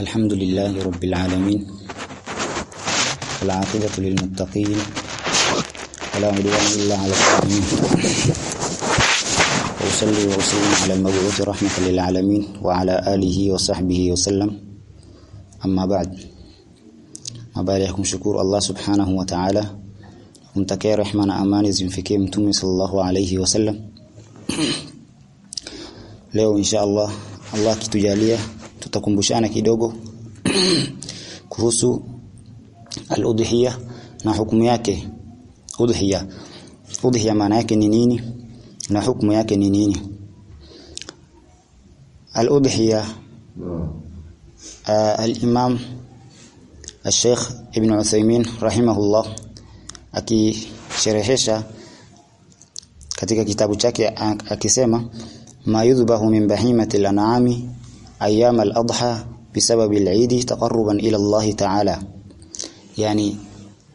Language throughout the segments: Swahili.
الحمد لله رب العالمين والعاقبة للمتقين ولا عدوان إلا على الظالمين. وأصلي وأسلم على المبعوث رحمة للعالمين وعلى آله وصحبه وسلم. أما بعد ما بالكم شكور الله سبحانه وتعالى. kumtakia rehma na amani zimfikie mtume sallallahu alayhi wasallam leo insha Allah Allah kitujalia tutakumbushana kidogo kuhusu al-udhiya na hukumu yake. Udhiya udhiya maana yake ni nini na hukumu yake ni nini? Al-udhiya uh, al-imam al-sheikh ibn Uthaymeen rahimahullah akisherehesha katika kitabu chake akisema ma yudhbahu min bahimati al-an'ami ayyam al-adha العيد تقربا إلى الله تعالى. yani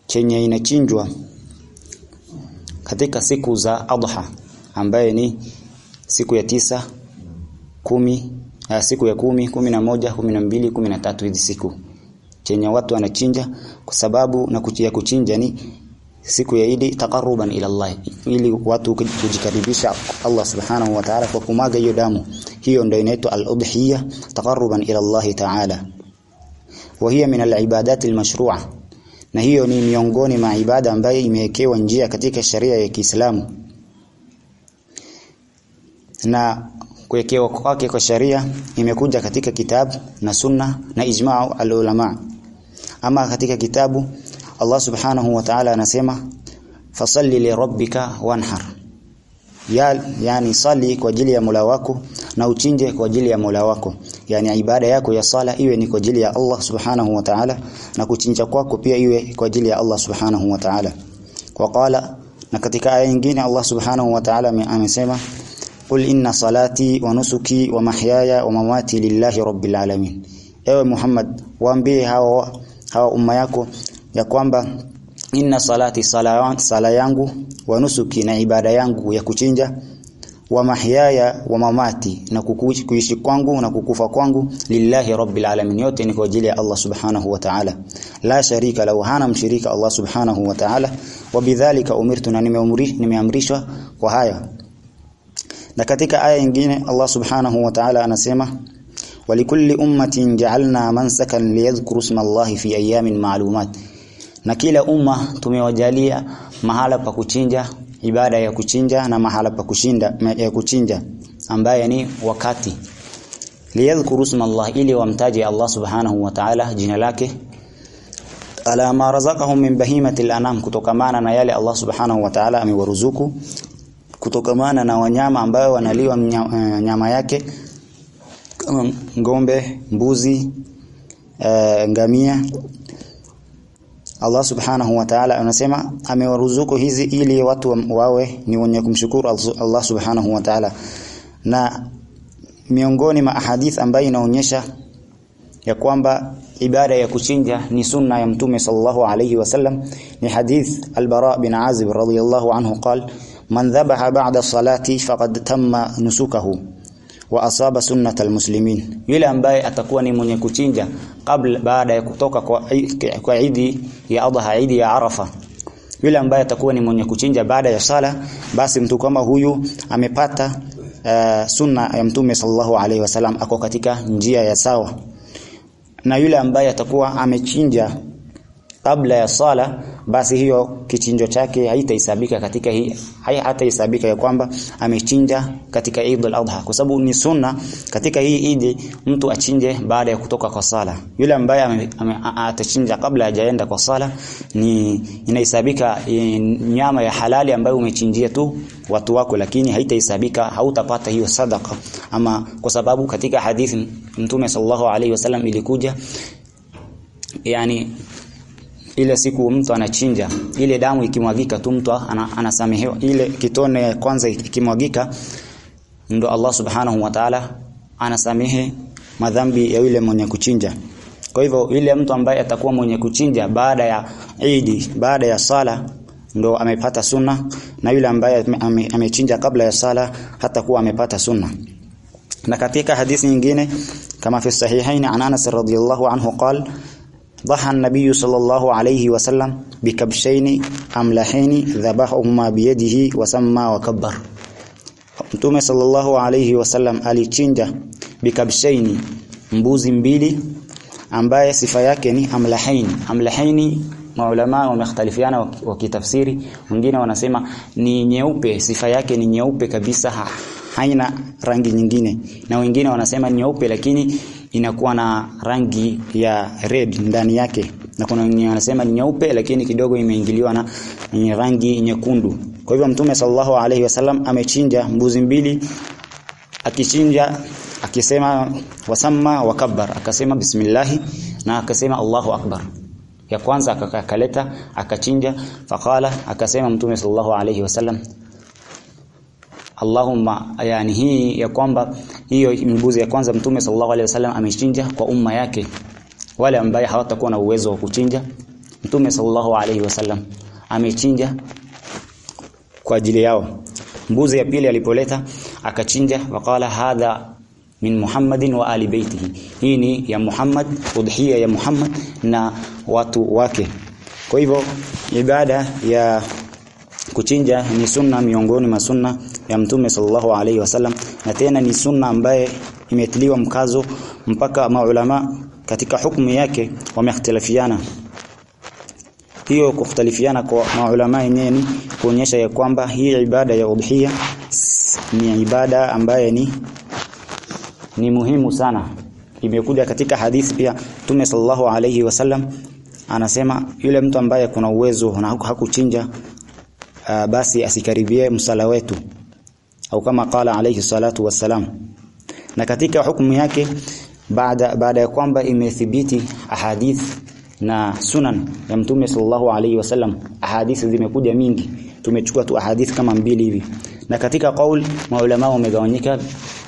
chenye inachinjwa katika siku za adha ambaye ni siku ya tisa kumi ya siku ya kumi, kumi na moja, kumi na mbili, kumi na tatu hizi siku chenye watu wanachinja kwa sababu na kuchia kuchinja ni siku ya Idi taqarruban ila Allah ili watu kujikaribisha Allah subhanahu wa ta'ala kwa kumaga hiyo damu hiyo ndio inaitwa al-udhiyya taqarruban ila Allah ta'ala. Wa hiya min al-ibadat al-mashru'a. Na hiyo ni miongoni mwa ibada ambayo imewekewa njia katika sharia ya Kiislamu. Na kuwekewa kwake kwa sharia imekuja katika kitabu na sunna na ijma'u al-ulama. Ama katika kitabu Allah subhanahu wa ta'ala anasema fasalli li rabbika wanhar ya yani sali kwa ajili ya Mola wako na uchinje kwa ajili ya Mola wako. Yani ibada yako ya sala iwe ni kwa ajili ya Allah subhanahu wa ta'ala na kuchinja kwako pia iwe kwa ajili ya Allah subhanahu wa ta'ala. Waqala na katika aya nyingine Allah subhanahu wa ta'ala amesema qul inna salati wa nusuki wa mahyaya wa mamati lillahi rabbil alamin. Ewe Muhammad waambie hawa hawa umma yako ya kwamba inna salati sala, sala yangu wa nusuki na ibada yangu ya kuchinja wa mahyaya wa mamati na kuishi kwangu na kukufa kwangu lillahi rabbil alamin. Yote ni kwa ajili ya Allah subhanahu wa ta'ala. La sharika lahu hana mshirika Allah subhanahu wa ta'ala. Wa bidhalika umirtu na nimeamrishwa kwa haya na katika aya nyingine Allah subhanahu wa ta'ala anasema walikulli ummatin ja'alna mansakan liyadhkuru isma Allah fi ayamin ma'lumat na kila umma tumewajalia mahala pa kuchinja ibada ya kuchinja na mahala pa kushinda ya kuchinja ambaye ni wakati. Liyadhkuru Allah ili wamtaje Allah subhanahu wa ta'ala jina lake. Ala ma razaqahum min bahimati al-anam kutokamana na yale Allah subhanahu wa ta'ala amewaruzuku kutokamana na wanyama ambayo wanaliwa nyama yake kama ngombe mbuzi uh, ngamia Allah subhanahu wa ta'ala anasema amewaruzuku hizi ili watu wawe ni wenye kumshukuru Allah subhanahu wa ta'ala. Na miongoni ma ahadith ambayo inaonyesha ya kwamba ibada ya kuchinja ni sunna ya mtume sallallahu alayhi wasallam ni hadith al-Bara bin Azib radhiyallahu anhu qal man dhabaha ba'da salati faqad tamma nusukahu wa asaba sunnata almuslimin. Yule ambaye atakuwa ni mwenye kuchinja kabla baada ya kutoka kwa kwa idi ya adha idi ya arafa. Yule ambaye atakuwa ni mwenye kuchinja baada ya sala basi mtu kama huyu amepata uh, sunna ya mtume sallallahu alaihi wasallam ako katika njia ya sawa. Na yule ambaye atakuwa amechinja kabla ya sala basi hiyo kichinjo chake haitahesabika katika hii hatahesabika ya kwamba amechinja katika Eid al-Adha. Kwa sababu ni sunna katika hii Eid mtu achinje baada ya kutoka kwa sala. Yule ambaye atachinja kabla hajaenda kwa sala ni inahesabika nyama ya halali ambayo umechinjia tu watu wako lakini haitahesabika hautapata hiyo sadaka ama kwa sababu katika hadithi mtume sallallahu alaihi wasallam ilikuja yani ile siku mtu anachinja ile damu ikimwagika tu mtu anasamehewa. Ile kitone kwanza ikimwagika ndio Allah subhanahu wa ta'ala anasamehe madhambi ya yule mwenye kuchinja. Kwa hivyo ile mtu ambaye atakuwa mwenye kuchinja baada ya Eid baada ya sala ndo amepata sunna na yule ambaye amechinja ame kabla ya sala hata kuwa amepata sunna. Na katika hadithi nyingine kama fi sahihaini anana radhiyallahu anhu qala ضحى النبي صلى الله عليه وسلم بكبشين املحين ذبحهما biyadihi وسمى وكبر wa صلى Mtume عليه وسلم wasallam alichinja bikabshaini mbuzi mbili ambaye sifa yake ni املحين amlahaini maulama wamekhtalifiana wakitafsiri wengine wanasema ni nyeupe sifa yake ni nyeupe kabisa haina rangi nyingine. Na wengine wanasema nyeupe lakini inakuwa na rangi ya red ndani yake. Na kuna wengine wanasema ni nyeupe lakini kidogo imeingiliwa na rangi nyekundu. Kwa hivyo mtume sallallahu alaihi wasallam amechinja mbuzi mbili akichinja akisema wasamma wakabbar akasema bismillah na akasema Allahu akbar. Ya kwanza akaleta akachinja faqala akasema mtume sallallahu alaihi wasallam Allahumma yani hii ya kwamba hiyo mbuzi ya kwanza mtume sallallahu alaihi wasallam amechinja kwa umma yake. Wale ambaye hawatakuwa na uwezo wa kuchinja mtume sallallahu alaihi wasallam amechinja kwa ajili yao. Mbuzi ya pili alipoleta akachinja waqala hadha min Muhammadin wa ali baitihi. Hii ni ya Muhammad udhiya ya Muhammad na watu wake. Kwa hivyo ibada ya kuchinja ni sunna miongoni mwa sunna ya mtume sallallahu alaihi wasallam na tena ni sunna ambaye imetiliwa mkazo mpaka maulama katika hukumu yake wamehitalafiana hiyo kukhtalifiana kwa maulama yenyewe kuonyesha ya kwamba hii ibada ya udhiya ni ibada ambaye ni ni muhimu sana. Imekuja katika hadithi pia Mtume sallallahu alayhi wasallam anasema yule mtu ambaye kuna uwezo na hakuchinja uh, basi asikaribie msala wetu au kama qala alayhi salatu wassalam. Na katika hukumu yake baada baada ya kwamba imethibiti ahadith na sunan ya mtume sallallahu alaihi wasallam ahadithi zimekuja mingi. Tumechukua tu ahadith kama mbili hivi. Na katika qaul maulama wamegawanyika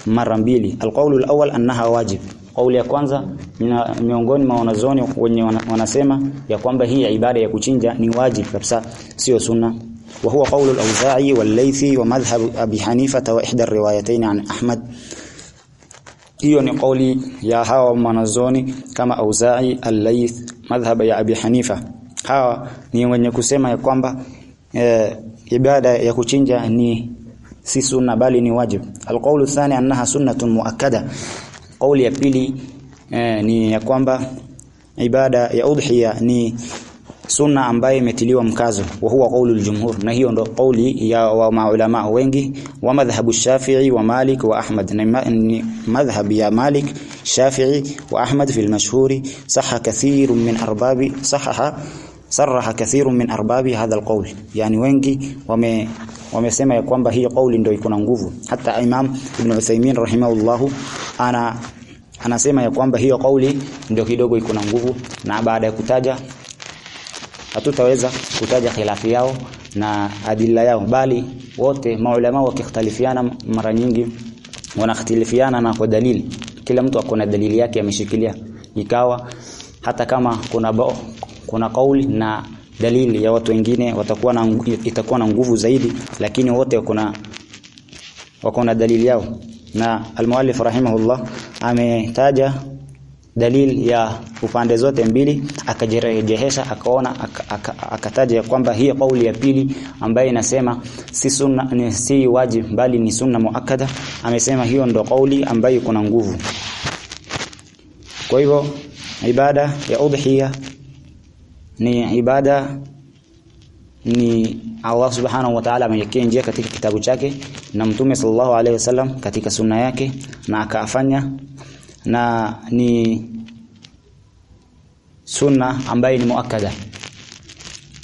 mara mbili. Alqaulu alawwal annaha wajib. Kauli ya kwanza miongoni mwa wanazoni wenye wanasema ya kwamba hii ibada ya kuchinja ni wajib kabisa sio sunna وهو قول الأوزاعي والليثي ومذهب أبي حنيفة وإحدى الروايتين عن أحمد hiyo ni kauli ya hawa manazoni kama Auza'i al-Layth madhhab ya Abi Hanifa hawa ni wenye kusema ya kwamba e, ibada ya kuchinja ni si sunna bali ni wajib alqawlu thani annaha sunnatun muakkada kauli ya pili e, ni ya kwamba ibada ya udhiya ni sunna ambayo imetiliwa mkazo wa huwa qaulul jumhur. Na hiyo ndo kauli ya wa maulama wengi wa madhhabu Shafi'i wa Malik wa Ahmad. Na madhhab ya Malik Shafi'i wa Ahmad fi al-mashhuri sahha kathirun min arbabi sahaha sarraha kathirun min arbabi hadha al-qawl yani wengi wame wamesema ya kwamba hii kauli ndio iko na nguvu. Hata Imam Ibn Uthaymeen rahimahullahu ana anasema ya kwamba hiyo kauli ndio kidogo iko na nguvu. Na baada ya kutaja hatutaweza kutaja khilafi yao na adilla yao bali wote maulama wakikhtalifiana mara nyingi wanaختلفiana na kwa dalili kila mtu akona dalili yake ameshikilia ikawa hata kama kuna bao, kuna kauli na dalili ya watu wengine watakuwa na itakuwa na nguvu zaidi lakini wote kuna wako na dalili yao na almuallif rahimahullah ametaja dalil ya upande zote mbili akajirejehesha akaona akataja aka, ak, kwamba hiyo kauli ya pili ambayo inasema si sunna ni si wajib bali ni sunna muakkada amesema hiyo ndo kauli ambayo kuna nguvu. Kwa hivyo ibada ya udhiya ni ibada ni Allah subhanahu wa ta'ala amewekea katika kitabu chake na mtume sallallahu alaihi wasallam katika sunna yake na akaafanya na ni sunna ambaye ni muakkada.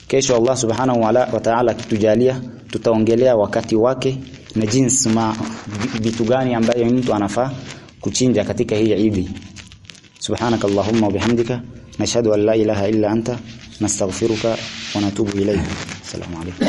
Kesho Allah subhanahu wa ta'ala kitujalia tutaongelea wakati wake na jinsi ma vitu gani ambayo mtu anafaa kuchinja katika hii allahumma wa bihamdika nashhadu an la ilaha illa anta nastaghfiruka wa natubu ilayk. Assalamu alaykum